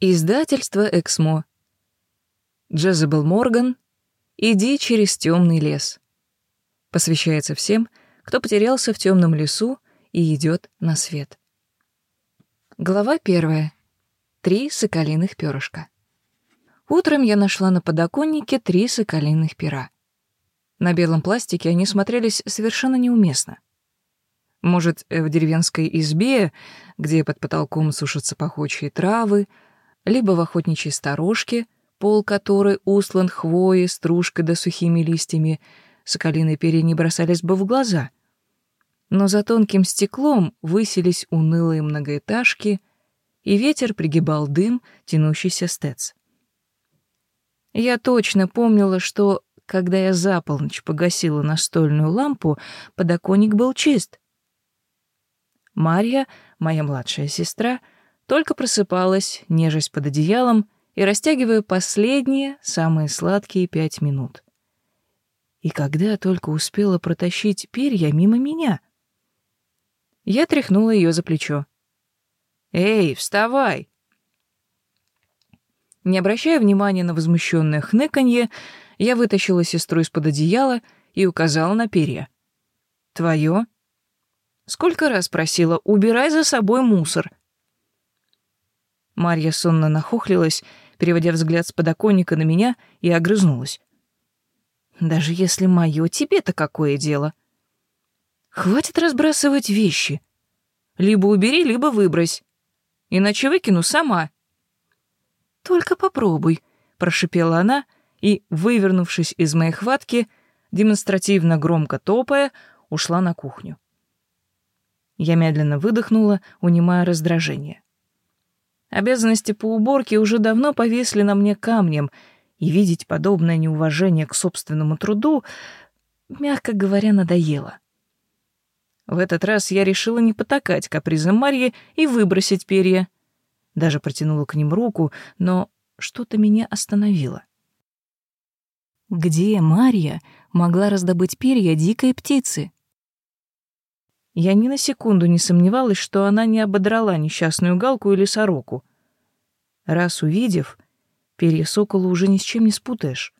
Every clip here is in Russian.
Издательство «Эксмо». Джезабел Морган. «Иди через темный лес». Посвящается всем, кто потерялся в темном лесу и идет на свет. Глава первая. Три соколиных перышка. Утром я нашла на подоконнике три соколиных пера. На белом пластике они смотрелись совершенно неуместно. Может, в деревенской избе, где под потолком сушатся пахучие травы, либо в охотничьей сторожке, пол которой услан хвоей, стружкой да сухими листьями, соколиные перья не бросались бы в глаза. Но за тонким стеклом высились унылые многоэтажки, и ветер пригибал дым, тянущийся с. Я точно помнила, что, когда я за полночь погасила настольную лампу, подоконник был чист. Марья, моя младшая сестра, — только просыпалась, нежесть под одеялом и растягивая последние, самые сладкие пять минут. И когда только успела протащить перья мимо меня, я тряхнула ее за плечо. «Эй, вставай!» Не обращая внимания на возмущенное хныканье, я вытащила сестру из-под одеяла и указала на перья. «Твое?» Сколько раз просила, убирай за собой мусор. Марья сонно нахохлилась, переводя взгляд с подоконника на меня, и огрызнулась. «Даже если моё, тебе-то какое дело? Хватит разбрасывать вещи. Либо убери, либо выбрось. Иначе выкину сама». «Только попробуй», — прошипела она, и, вывернувшись из моей хватки, демонстративно громко топая, ушла на кухню. Я медленно выдохнула, унимая раздражение. Обязанности по уборке уже давно повесли на мне камнем, и видеть подобное неуважение к собственному труду, мягко говоря, надоело. В этот раз я решила не потакать капризам Марьи и выбросить перья. Даже протянула к ним руку, но что-то меня остановило. Где Марья могла раздобыть перья дикой птицы? Я ни на секунду не сомневалась, что она не ободрала несчастную галку или сороку. Раз увидев, перья сокола уже ни с чем не спутаешь.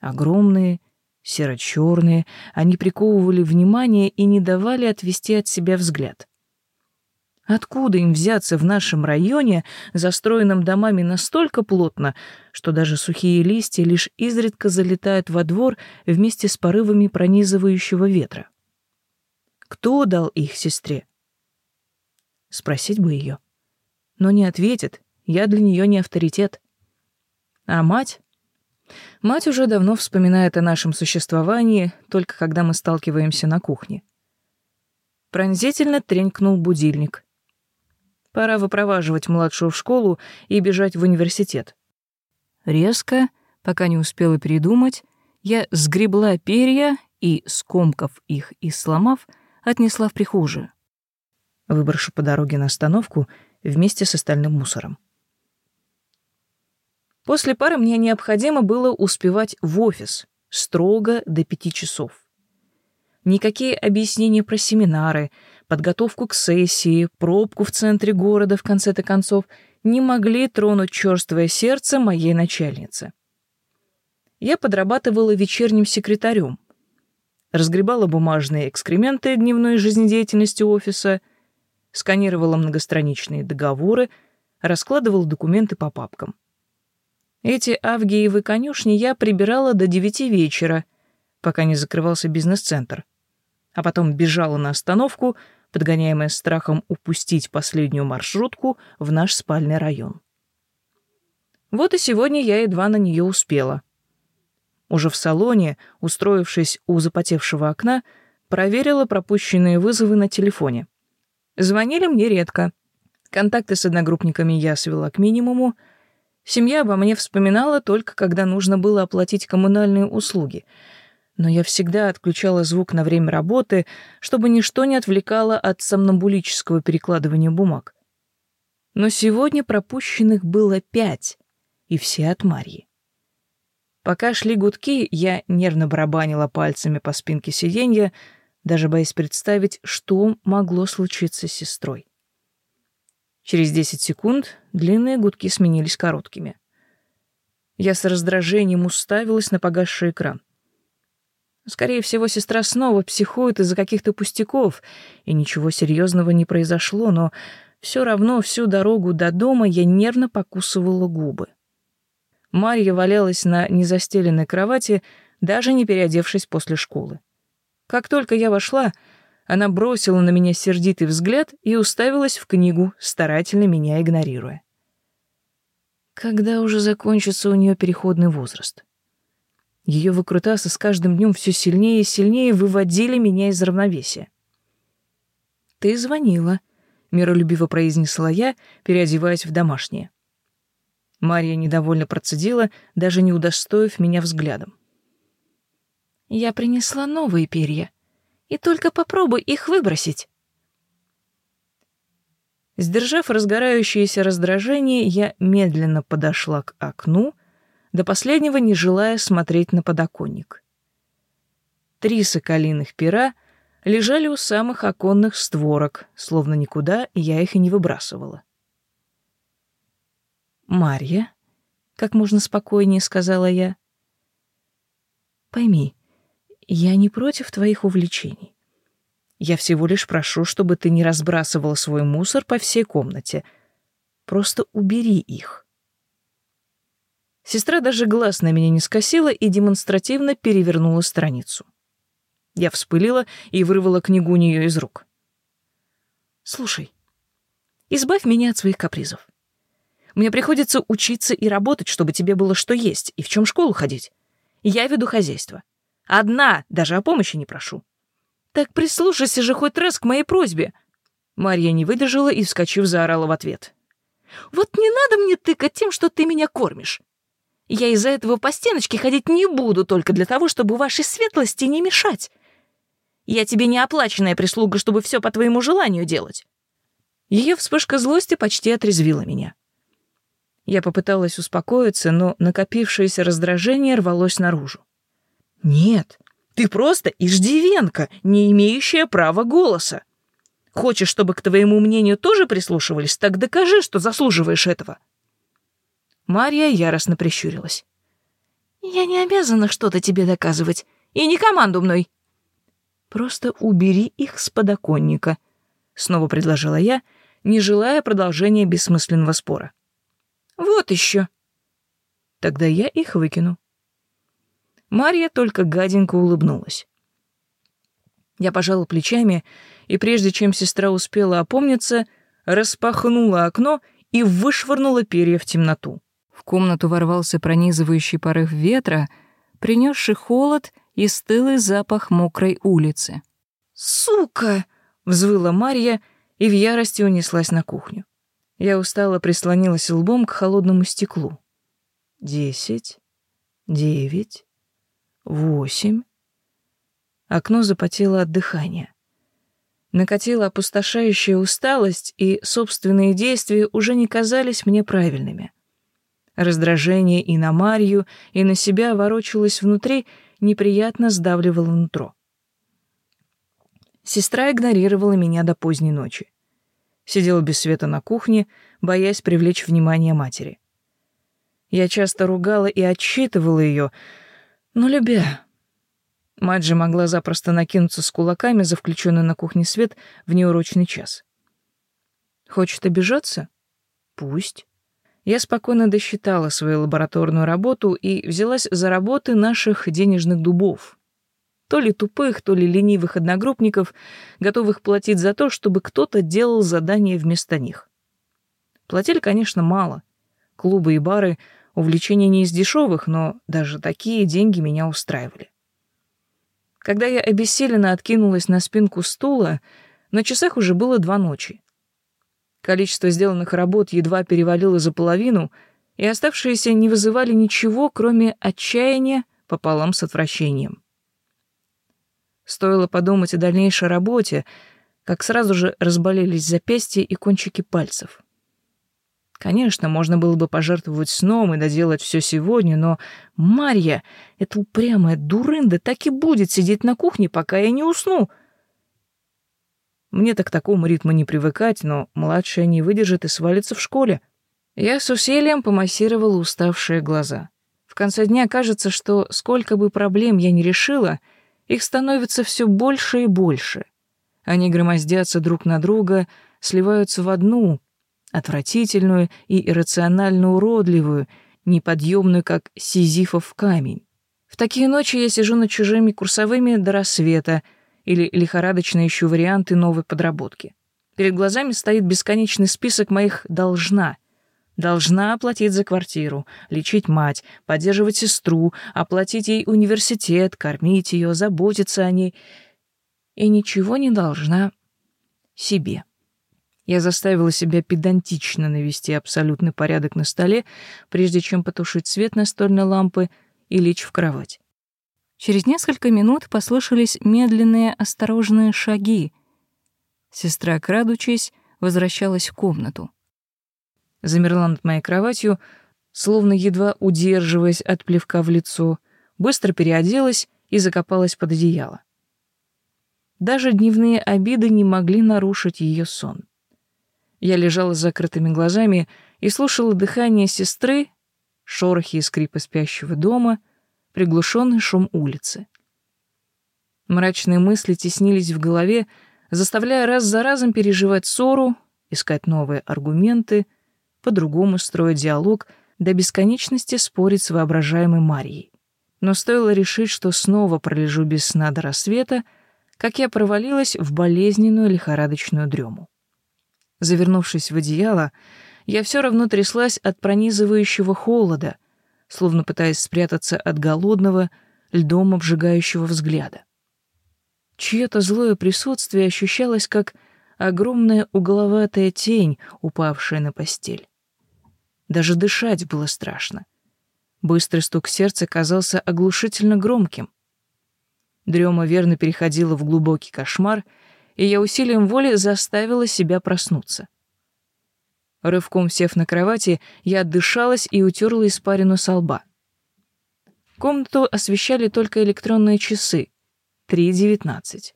Огромные, серо-черные, они приковывали внимание и не давали отвести от себя взгляд. Откуда им взяться в нашем районе, застроенном домами настолько плотно, что даже сухие листья лишь изредка залетают во двор вместе с порывами пронизывающего ветра? Кто дал их сестре? Спросить бы ее. Но не ответит, я для нее не авторитет. А мать? Мать уже давно вспоминает о нашем существовании, только когда мы сталкиваемся на кухне. Пронзительно тренькнул будильник. Пора выпроваживать младшую в школу и бежать в университет. Резко, пока не успела передумать, я сгребла перья и, скомкав их и сломав, отнесла в прихожую. Выброшу по дороге на остановку вместе с остальным мусором. После пары мне необходимо было успевать в офис строго до пяти часов. Никакие объяснения про семинары, подготовку к сессии, пробку в центре города в конце-то концов не могли тронуть черствое сердце моей начальницы. Я подрабатывала вечерним секретарем, разгребала бумажные экскременты дневной жизнедеятельности офиса, сканировала многостраничные договоры, раскладывала документы по папкам. Эти авгиевы конюшни я прибирала до девяти вечера, пока не закрывался бизнес-центр, а потом бежала на остановку, подгоняемая страхом упустить последнюю маршрутку в наш спальный район. Вот и сегодня я едва на нее успела — уже в салоне, устроившись у запотевшего окна, проверила пропущенные вызовы на телефоне. Звонили мне редко. Контакты с одногруппниками я свела к минимуму. Семья обо мне вспоминала только, когда нужно было оплатить коммунальные услуги. Но я всегда отключала звук на время работы, чтобы ничто не отвлекало от сомнамбулического перекладывания бумаг. Но сегодня пропущенных было пять, и все от Марьи. Пока шли гудки, я нервно барабанила пальцами по спинке сиденья, даже боясь представить, что могло случиться с сестрой. Через 10 секунд длинные гудки сменились короткими. Я с раздражением уставилась на погасший экран. Скорее всего, сестра снова психует из-за каких-то пустяков, и ничего серьезного не произошло, но все равно всю дорогу до дома я нервно покусывала губы. Марья валялась на незастеленной кровати, даже не переодевшись после школы. Как только я вошла, она бросила на меня сердитый взгляд и уставилась в книгу, старательно меня игнорируя. Когда уже закончится у нее переходный возраст? Ее выкрутасы с каждым днем все сильнее и сильнее выводили меня из равновесия. «Ты звонила», — миролюбиво произнесла я, переодеваясь в домашнее. Марья недовольно процедила, даже не удостоив меня взглядом. «Я принесла новые перья, и только попробуй их выбросить». Сдержав разгорающееся раздражение, я медленно подошла к окну, до последнего не желая смотреть на подоконник. Три соколиных пера лежали у самых оконных створок, словно никуда я их и не выбрасывала. «Марья», — как можно спокойнее сказала я, — «пойми, я не против твоих увлечений. Я всего лишь прошу, чтобы ты не разбрасывала свой мусор по всей комнате. Просто убери их». Сестра даже глаз на меня не скосила и демонстративно перевернула страницу. Я вспылила и вырвала книгу у нее из рук. «Слушай, избавь меня от своих капризов. Мне приходится учиться и работать, чтобы тебе было что есть и в чем школу ходить. Я веду хозяйство. Одна, даже о помощи не прошу. Так прислушайся же хоть раз к моей просьбе». Марья не выдержала и, вскочив, заорала в ответ. «Вот не надо мне тыкать тем, что ты меня кормишь. Я из-за этого по стеночке ходить не буду только для того, чтобы вашей светлости не мешать. Я тебе не оплаченная прислуга, чтобы все по твоему желанию делать». Ее вспышка злости почти отрезвила меня. Я попыталась успокоиться, но накопившееся раздражение рвалось наружу. «Нет, ты просто иждивенка, не имеющая права голоса. Хочешь, чтобы к твоему мнению тоже прислушивались, так докажи, что заслуживаешь этого». Марья яростно прищурилась. «Я не обязана что-то тебе доказывать. И не команду мной». «Просто убери их с подоконника», — снова предложила я, не желая продолжения бессмысленного спора. «Вот еще». «Тогда я их выкину». Марья только гаденько улыбнулась. Я пожала плечами, и прежде чем сестра успела опомниться, распахнула окно и вышвырнула перья в темноту. В комнату ворвался пронизывающий порыв ветра, принесший холод и стылый запах мокрой улицы. «Сука!» — взвыла Марья и в ярости унеслась на кухню. Я устало прислонилась лбом к холодному стеклу. Десять, девять, восемь. Окно запотело от дыхания. Накатила опустошающая усталость, и собственные действия уже не казались мне правильными. Раздражение и на Марью, и на себя ворочалось внутри, неприятно сдавливало нутро. Сестра игнорировала меня до поздней ночи. Сидела без света на кухне, боясь привлечь внимание матери. Я часто ругала и отчитывала ее, но любя. Мать же могла запросто накинуться с кулаками за включенный на кухне свет в неурочный час. Хочет обижаться? Пусть. Я спокойно досчитала свою лабораторную работу и взялась за работы наших денежных дубов. То ли тупых, то ли ленивых одногруппников, готовых платить за то, чтобы кто-то делал задания вместо них. Платили, конечно, мало. Клубы и бары — увлечения не из дешевых, но даже такие деньги меня устраивали. Когда я обессиленно откинулась на спинку стула, на часах уже было два ночи. Количество сделанных работ едва перевалило за половину, и оставшиеся не вызывали ничего, кроме отчаяния пополам с отвращением. Стоило подумать о дальнейшей работе, как сразу же разболелись запястья и кончики пальцев. Конечно, можно было бы пожертвовать сном и доделать все сегодня, но Марья, эта упрямая дурында, так и будет сидеть на кухне, пока я не усну — Мне-то к такому ритму не привыкать, но младшая не выдержит и свалится в школе. Я с усилием помассировала уставшие глаза. В конце дня кажется, что сколько бы проблем я ни решила, их становится все больше и больше. Они громоздятся друг на друга, сливаются в одну, отвратительную и иррационально уродливую, неподъемную, как сизифов камень. В такие ночи я сижу над чужими курсовыми до рассвета — или лихорадочно ищу варианты новой подработки. Перед глазами стоит бесконечный список моих «должна». Должна оплатить за квартиру, лечить мать, поддерживать сестру, оплатить ей университет, кормить ее, заботиться о ней. И ничего не должна себе. Я заставила себя педантично навести абсолютный порядок на столе, прежде чем потушить свет настольной лампы и лечь в кровать. Через несколько минут послышались медленные осторожные шаги. Сестра, крадучись, возвращалась в комнату. Замерла над моей кроватью, словно едва удерживаясь от плевка в лицо, быстро переоделась и закопалась под одеяло. Даже дневные обиды не могли нарушить ее сон. Я лежала с закрытыми глазами и слушала дыхание сестры, шорохи и скрипы спящего дома — приглушенный шум улицы. Мрачные мысли теснились в голове, заставляя раз за разом переживать ссору, искать новые аргументы, по-другому строить диалог, до бесконечности спорить с воображаемой Марией. Но стоило решить, что снова пролежу без сна до рассвета, как я провалилась в болезненную лихорадочную дрему. Завернувшись в одеяло, я все равно тряслась от пронизывающего холода, словно пытаясь спрятаться от голодного, льдом обжигающего взгляда. Чье-то злое присутствие ощущалось как огромная угловатая тень, упавшая на постель. Даже дышать было страшно. Быстрый стук сердца казался оглушительно громким. Дрема верно переходила в глубокий кошмар, и я усилием воли заставила себя проснуться. Рывком сев на кровати, я отдышалась и утерла испарину со лба. Комнату освещали только электронные часы. 3.19.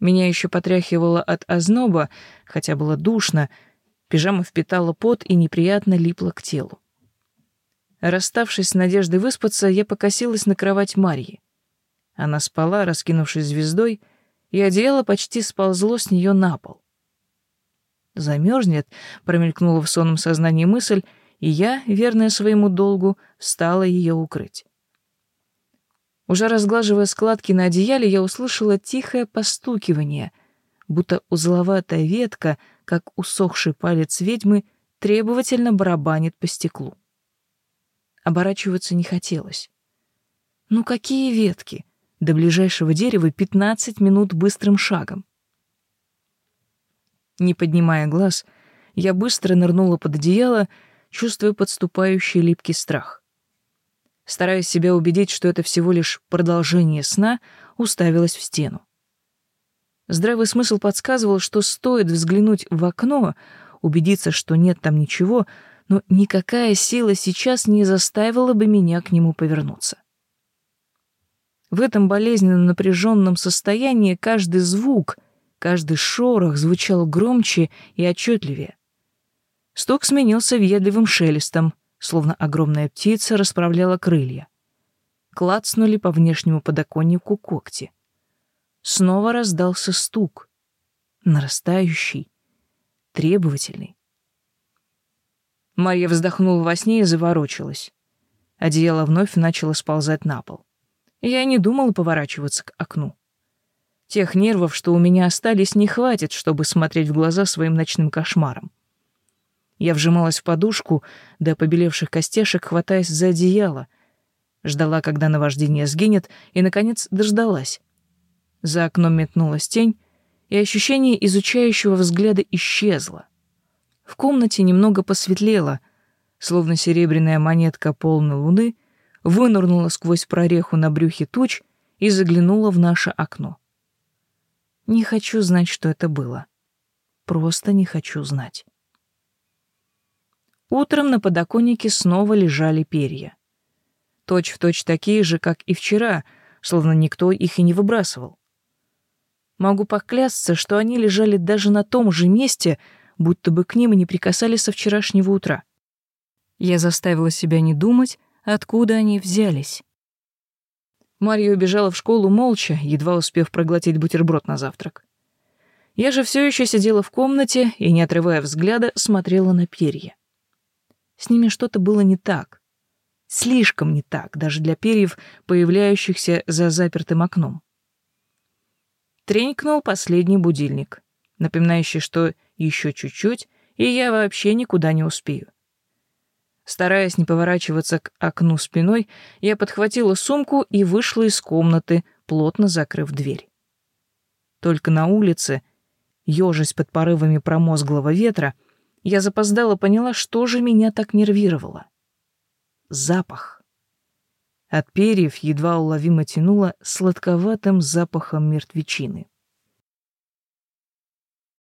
Меня еще потряхивало от озноба, хотя было душно, пижама впитала пот и неприятно липла к телу. Расставшись с надеждой выспаться, я покосилась на кровать Марьи. Она спала, раскинувшись звездой, и одеяло почти сползло с нее на пол. Замерзнет, промелькнула в сонном сознании мысль, и я, верная своему долгу, стала ее укрыть. Уже разглаживая складки на одеяле, я услышала тихое постукивание, будто узловатая ветка, как усохший палец ведьмы, требовательно барабанит по стеклу. Оборачиваться не хотелось. Ну какие ветки? До ближайшего дерева пятнадцать минут быстрым шагом. Не поднимая глаз, я быстро нырнула под одеяло, чувствуя подступающий липкий страх. Стараясь себя убедить, что это всего лишь продолжение сна, уставилась в стену. Здравый смысл подсказывал, что стоит взглянуть в окно, убедиться, что нет там ничего, но никакая сила сейчас не заставила бы меня к нему повернуться. В этом болезненно напряженном состоянии каждый звук, Каждый шорох звучал громче и отчетливее. Стук сменился въедливым шелестом, словно огромная птица расправляла крылья. Клацнули по внешнему подоконнику когти. Снова раздался стук. Нарастающий, требовательный. Марья вздохнула во сне и заворочилась. Одеяло вновь начало сползать на пол. Я не думала поворачиваться к окну. Тех нервов, что у меня остались, не хватит, чтобы смотреть в глаза своим ночным кошмарам. Я вжималась в подушку, до побелевших костяшек, хватаясь за одеяло. Ждала, когда наваждение сгинет, и, наконец, дождалась. За окном метнулась тень, и ощущение изучающего взгляда исчезло. В комнате немного посветлело, словно серебряная монетка полной луны вынырнула сквозь прореху на брюхе туч и заглянула в наше окно. Не хочу знать, что это было. Просто не хочу знать. Утром на подоконнике снова лежали перья. Точь в точь такие же, как и вчера, словно никто их и не выбрасывал. Могу поклясться, что они лежали даже на том же месте, будто бы к ним и не прикасались со вчерашнего утра. Я заставила себя не думать, откуда они взялись. Марья убежала в школу молча, едва успев проглотить бутерброд на завтрак. Я же все еще сидела в комнате и, не отрывая взгляда, смотрела на перья. С ними что-то было не так. Слишком не так, даже для перьев, появляющихся за запертым окном. Тренькнул последний будильник, напоминающий, что еще чуть-чуть, и я вообще никуда не успею. Стараясь не поворачиваться к окну спиной, я подхватила сумку и вышла из комнаты, плотно закрыв дверь. Только на улице, ёжась под порывами промозглого ветра, я запоздала поняла, что же меня так нервировало. Запах. От перьев едва уловимо тянуло сладковатым запахом мертвечины.